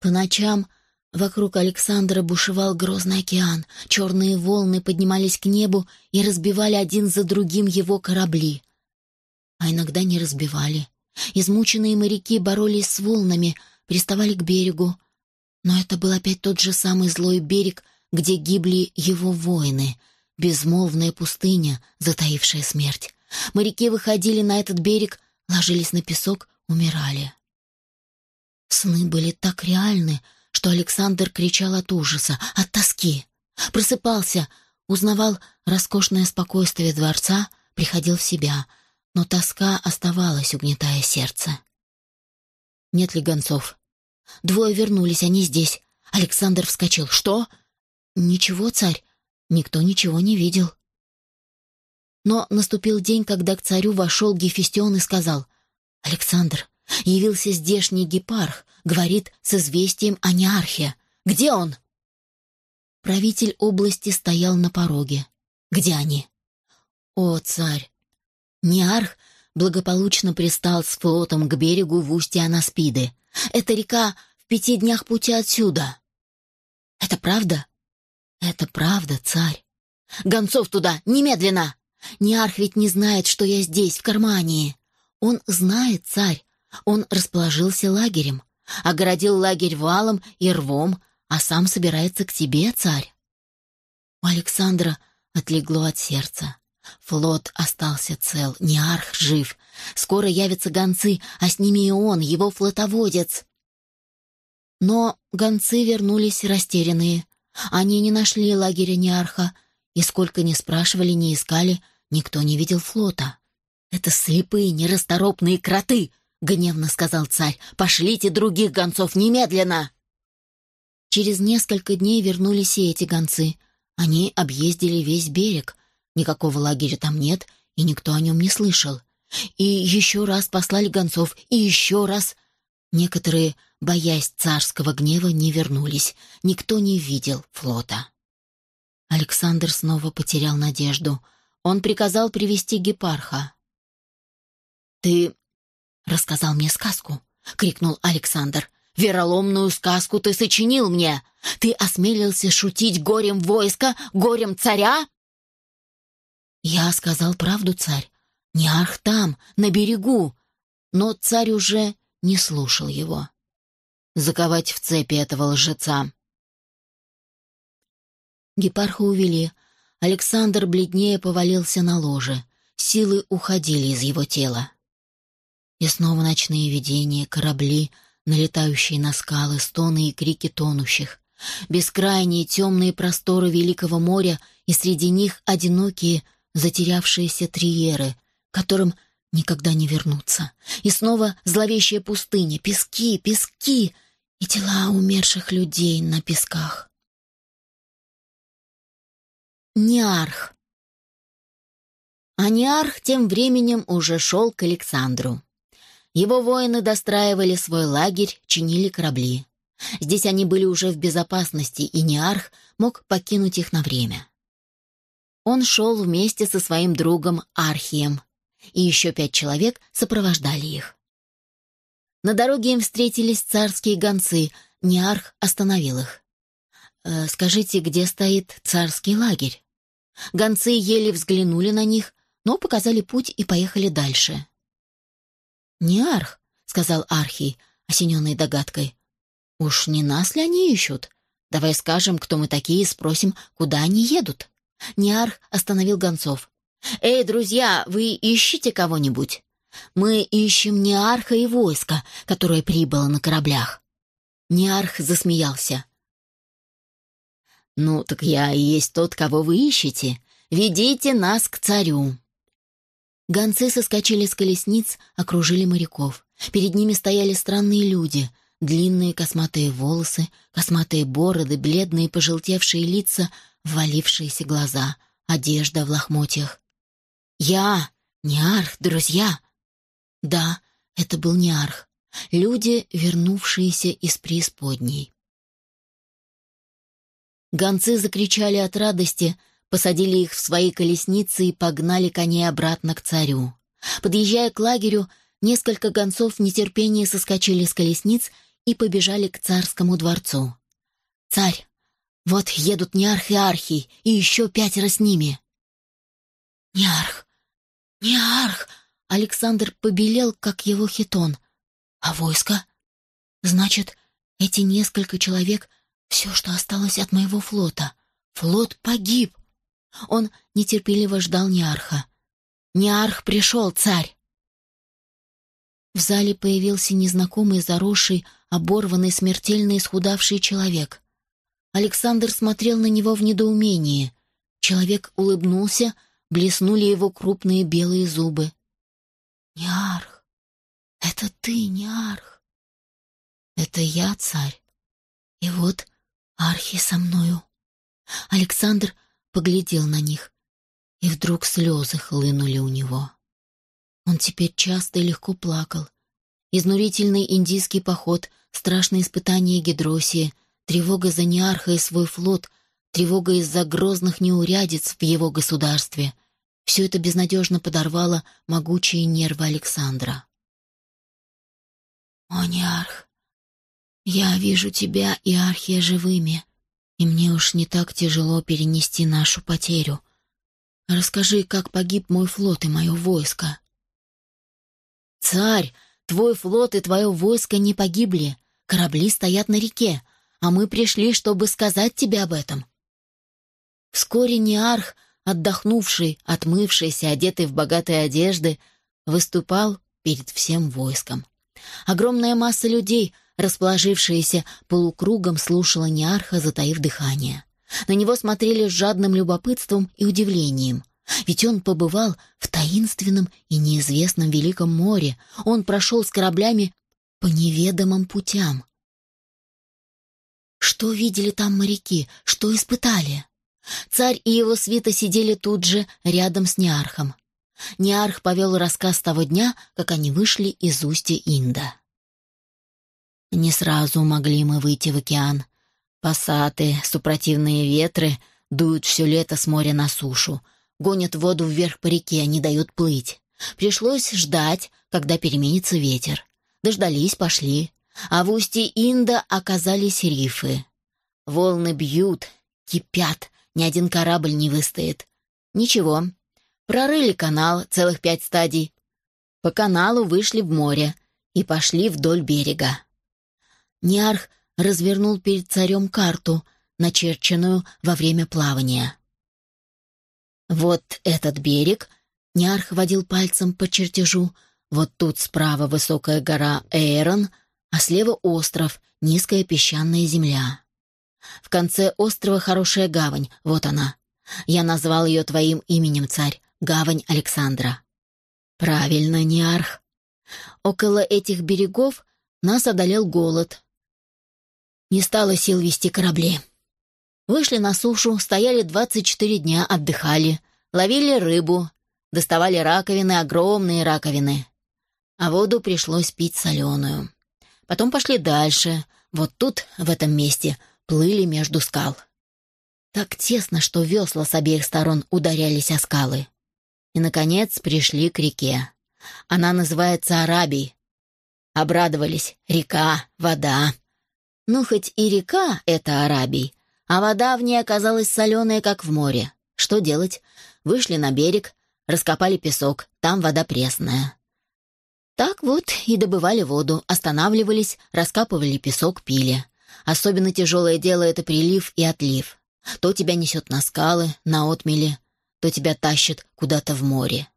По ночам вокруг Александра бушевал грозный океан, черные волны поднимались к небу и разбивали один за другим его корабли. А иногда не разбивали. Измученные моряки боролись с волнами, приставали к берегу. Но это был опять тот же самый злой берег, где гибли его воины, безмолвная пустыня, затаившая смерть. Моряки выходили на этот берег, ложились на песок, умирали. Сны были так реальны, что Александр кричал от ужаса, от тоски. Просыпался, узнавал роскошное спокойствие дворца, приходил в себя, но тоска оставалась, угнетая сердце. Нет ли гонцов? Двое вернулись, они здесь. Александр вскочил. Что? Ничего, царь. Никто ничего не видел. Но наступил день, когда к царю вошел Гефестион и сказал, «Александр, явился здешний гепарх, говорит с известием о неархе. Где он?» Правитель области стоял на пороге. «Где они?» «О, царь!» Неарх благополучно пристал с флотом к берегу в устье Анаспиды. «Это река в пяти днях пути отсюда». «Это правда?» «Это правда, царь». «Гонцов туда, немедленно!» Ниарх ведь не знает, что я здесь, в Кармании. Он знает, царь. Он расположился лагерем, огородил лагерь валом и рвом, а сам собирается к тебе, царь. У Александра отлегло от сердца. Флот остался цел, Ниарх жив. Скоро явятся гонцы, а с ними и он, его флотоводец. Но гонцы вернулись растерянные. Они не нашли лагеря Ниарха, и сколько ни спрашивали, ни искали, никто не видел флота. «Это слепые, нерасторопные кроты!» — гневно сказал царь. «Пошлите других гонцов немедленно!» Через несколько дней вернулись и эти гонцы. Они объездили весь берег. Никакого лагеря там нет, и никто о нем не слышал. И еще раз послали гонцов, и еще раз. Некоторые, боясь царского гнева, не вернулись. Никто не видел флота. Александр снова потерял надежду. Он приказал привести гепарха. «Ты рассказал мне сказку?» — крикнул Александр. «Вероломную сказку ты сочинил мне! Ты осмелился шутить горем войска, горем царя?» «Я сказал правду, царь. Не арх там, на берегу». Но царь уже не слушал его. «Заковать в цепи этого лжеца», Гепарха увели. Александр бледнее повалился на ложе. Силы уходили из его тела. И снова ночные видения, корабли, налетающие на скалы, стоны и крики тонущих. Бескрайние темные просторы Великого моря и среди них одинокие, затерявшиеся триеры, которым никогда не вернуться. И снова зловещая пустыня, пески, пески и тела умерших людей на песках. Неарх. А Неарх тем временем уже шел к Александру. Его воины достраивали свой лагерь, чинили корабли. Здесь они были уже в безопасности, и Неарх мог покинуть их на время. Он шел вместе со своим другом Архием, и еще пять человек сопровождали их. На дороге им встретились царские гонцы, Неарх остановил их. «Э, «Скажите, где стоит царский лагерь?» Гонцы еле взглянули на них, но показали путь и поехали дальше. «Не Арх», — сказал Архий, осененный догадкой. «Уж не нас ли они ищут? Давай скажем, кто мы такие, и спросим, куда они едут». Неарх остановил гонцов. «Эй, друзья, вы ищете кого-нибудь? Мы ищем Неарха и войско, которое прибыло на кораблях». Неарх засмеялся. «Ну, так я и есть тот, кого вы ищете. Ведите нас к царю». Гонцы соскочили с колесниц, окружили моряков. Перед ними стояли странные люди. Длинные косматые волосы, косматые бороды, бледные пожелтевшие лица, ввалившиеся глаза, одежда в лохмотьях. «Я! Неарх, друзья!» Да, это был Неарх. Люди, вернувшиеся из преисподней. Гонцы закричали от радости, посадили их в свои колесницы и погнали коней обратно к царю. Подъезжая к лагерю, несколько гонцов в нетерпении соскочили с колесниц и побежали к царскому дворцу. «Царь, вот едут Неарх и Архий, и еще пятеро с ними». «Неарх! Неарх!» Александр побелел, как его хитон. «А войско? Значит, эти несколько человек — все, что осталось от моего флота. Флот погиб!» Он нетерпеливо ждал Неарха. «Неарх пришел, царь!» В зале появился незнакомый, заросший, оборванный, смертельно исхудавший человек. Александр смотрел на него в недоумении. Человек улыбнулся, блеснули его крупные белые зубы. «Неарх! Это ты, Неарх!» «Это я, царь. И вот архи со мною». Александр поглядел на них, и вдруг слезы хлынули у него. Он теперь часто и легко плакал. Изнурительный индийский поход, страшные испытания Гидросии, тревога за Неарха и свой флот, тревога из-за грозных неурядиц в его государстве — все это безнадежно подорвало могучие нервы Александра. «О, Неарх, я вижу тебя и Архия живыми», и мне уж не так тяжело перенести нашу потерю. Расскажи, как погиб мой флот и мое войско. Царь, твой флот и твое войско не погибли. Корабли стоят на реке, а мы пришли, чтобы сказать тебе об этом. Вскоре Неарх, отдохнувший, отмывшийся, одетый в богатые одежды, выступал перед всем войском. Огромная масса людей — расположившаяся полукругом, слушала Неарха, затаив дыхание. На него смотрели с жадным любопытством и удивлением. Ведь он побывал в таинственном и неизвестном Великом море. Он прошел с кораблями по неведомым путям. Что видели там моряки? Что испытали? Царь и его свита сидели тут же, рядом с Неархом. Неарх повел рассказ того дня, как они вышли из устья Инда. Не сразу могли мы выйти в океан. Пассаты, супротивные ветры дуют все лето с моря на сушу, гонят воду вверх по реке, не дают плыть. Пришлось ждать, когда переменится ветер. Дождались, пошли. А в устье Инда оказались рифы. Волны бьют, кипят, ни один корабль не выстоит. Ничего. Прорыли канал, целых пять стадий. По каналу вышли в море и пошли вдоль берега. Ниарх развернул перед царем карту, начерченную во время плавания. «Вот этот берег», — Ниарх водил пальцем по чертежу, «вот тут справа высокая гора Эйрон, а слева остров, низкая песчаная земля. В конце острова хорошая гавань, вот она. Я назвал ее твоим именем, царь, гавань Александра». «Правильно, Ниарх. Около этих берегов нас одолел голод, не стало сил вести корабли. Вышли на сушу, стояли 24 дня, отдыхали, ловили рыбу, доставали раковины, огромные раковины. А воду пришлось пить соленую. Потом пошли дальше, вот тут, в этом месте, плыли между скал. Так тесно, что весла с обеих сторон ударялись о скалы. И, наконец, пришли к реке. Она называется Арабий. Обрадовались. Река, вода. Ну, хоть и река — это Арабий, а вода в ней оказалась соленая, как в море. Что делать? Вышли на берег, раскопали песок, там вода пресная. Так вот и добывали воду, останавливались, раскапывали песок, пили. Особенно тяжелое дело — это прилив и отлив. То тебя несет на скалы, на отмели, то тебя тащит куда-то в море.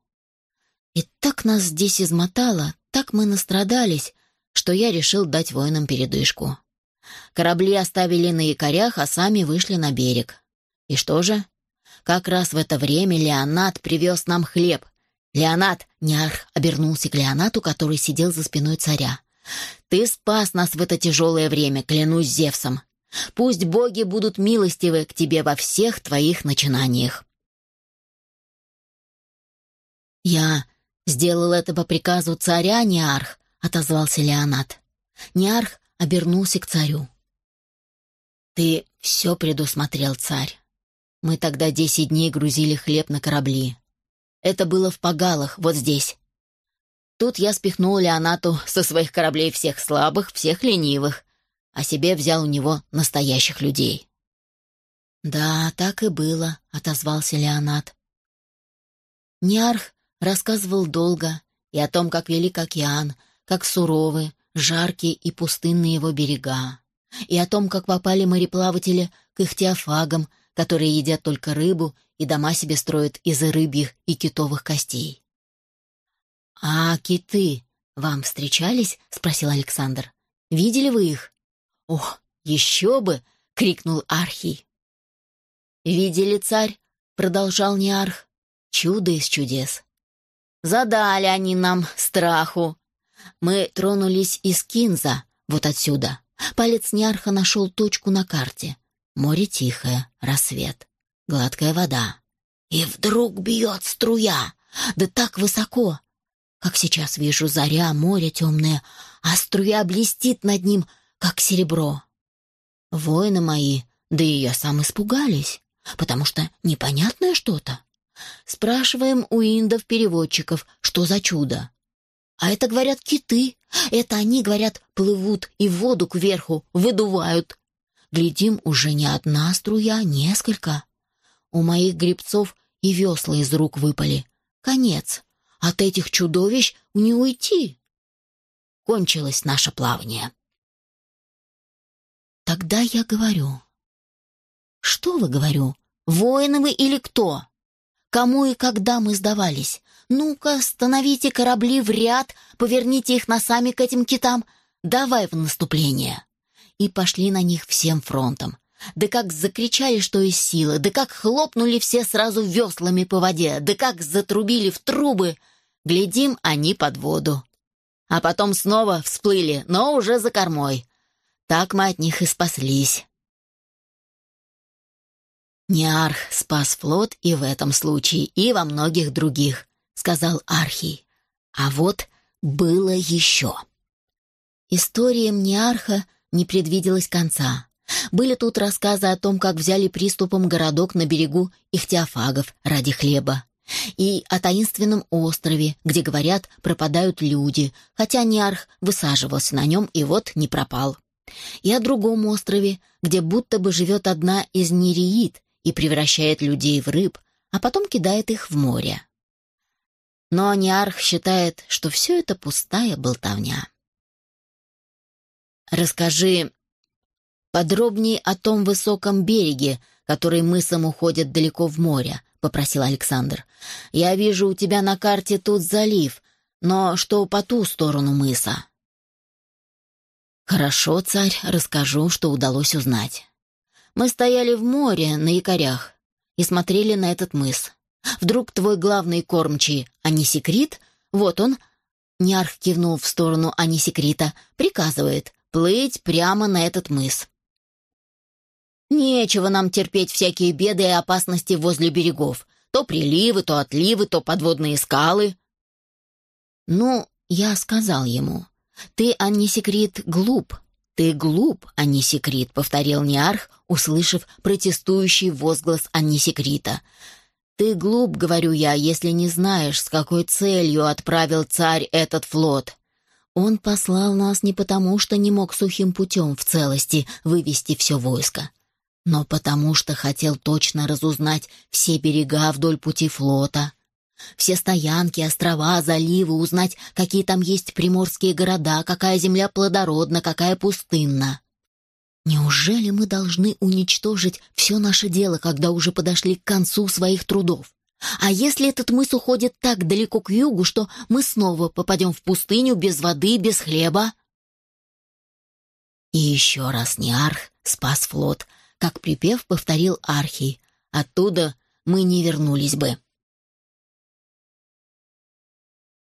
И так нас здесь измотало, так мы настрадались, что я решил дать воинам передышку. Корабли оставили на якорях, а сами вышли на берег. И что же? Как раз в это время Леонат привез нам хлеб. Леонат, Ниарх обернулся к Леонату, который сидел за спиной царя. «Ты спас нас в это тяжелое время, клянусь Зевсом. Пусть боги будут милостивы к тебе во всех твоих начинаниях». «Я сделал это по приказу царя, Ниарх», — отозвался Леонат. Ниарх обернулся к царю. «Ты все предусмотрел, царь. Мы тогда десять дней грузили хлеб на корабли. Это было в Погалах, вот здесь. Тут я спихнул Леонату со своих кораблей всех слабых, всех ленивых, а себе взял у него настоящих людей». «Да, так и было», — отозвался Леонат. Ниарх рассказывал долго и о том, как велик океан, как суровы, жаркие и пустынные его берега, и о том, как попали мореплаватели к их теофагам, которые едят только рыбу и дома себе строят из рыбьих и китовых костей. «А киты вам встречались?» — спросил Александр. «Видели вы их?» «Ох, еще бы!» — крикнул Архий. «Видели, царь?» — продолжал Неарх. «Чудо из чудес. Задали они нам страху. Мы тронулись из Кинза, вот отсюда. Палец Ниарха нашел точку на карте. Море тихое, рассвет, гладкая вода. И вдруг бьет струя, да так высоко. Как сейчас вижу заря, море темное, а струя блестит над ним, как серебро. Воины мои, да и я сам испугались, потому что непонятное что-то. Спрашиваем у индов-переводчиков, что за чудо. А это, говорят, киты. Это они, говорят, плывут и воду кверху выдувают. Глядим, уже не одна струя, а несколько. У моих грибцов и весла из рук выпали. Конец. От этих чудовищ не уйти. Кончилось наше плавание. Тогда я говорю. Что вы, говорю, воины вы или кто? Кому и когда мы сдавались? Ну-ка, становите корабли в ряд, поверните их носами к этим китам. Давай в наступление. И пошли на них всем фронтом. Да как закричали, что из силы, да как хлопнули все сразу веслами по воде, да как затрубили в трубы. Глядим, они под воду. А потом снова всплыли, но уже за кормой. Так мы от них и спаслись. Неарх спас флот и в этом случае, и во многих других, сказал Архий. А вот было еще. Историям Неарха не предвиделось конца. Были тут рассказы о том, как взяли приступом городок на берегу Ихтиофагов ради хлеба. И о таинственном острове, где, говорят, пропадают люди, хотя Неарх высаживался на нем и вот не пропал. И о другом острове, где будто бы живет одна из нереид, и превращает людей в рыб, а потом кидает их в море. Но Аниарх считает, что все это пустая болтовня. «Расскажи подробнее о том высоком береге, который мысом уходит далеко в море», — попросил Александр. «Я вижу у тебя на карте тут залив, но что по ту сторону мыса?» «Хорошо, царь, расскажу, что удалось узнать». Мы стояли в море на якорях и смотрели на этот мыс. Вдруг твой главный кормчий Анисекрит, вот он, Нярх кивнул в сторону Анисекрита, приказывает плыть прямо на этот мыс. Нечего нам терпеть всякие беды и опасности возле берегов. То приливы, то отливы, то подводные скалы. Ну, я сказал ему, ты, Анисекрит, глуп. «Ты глуп, Анисекрит», — повторил Ниарх, услышав протестующий возглас Анисекрита. «Ты глуп, — говорю я, — если не знаешь, с какой целью отправил царь этот флот. Он послал нас не потому, что не мог сухим путем в целости вывести все войско, но потому что хотел точно разузнать все берега вдоль пути флота, все стоянки, острова, заливы, узнать, какие там есть приморские города, какая земля плодородна, какая пустынна. Неужели мы должны уничтожить все наше дело, когда уже подошли к концу своих трудов? А если этот мыс уходит так далеко к югу, что мы снова попадем в пустыню без воды, без хлеба? И еще раз Неарх спас флот, как припев повторил Архий. Оттуда мы не вернулись бы.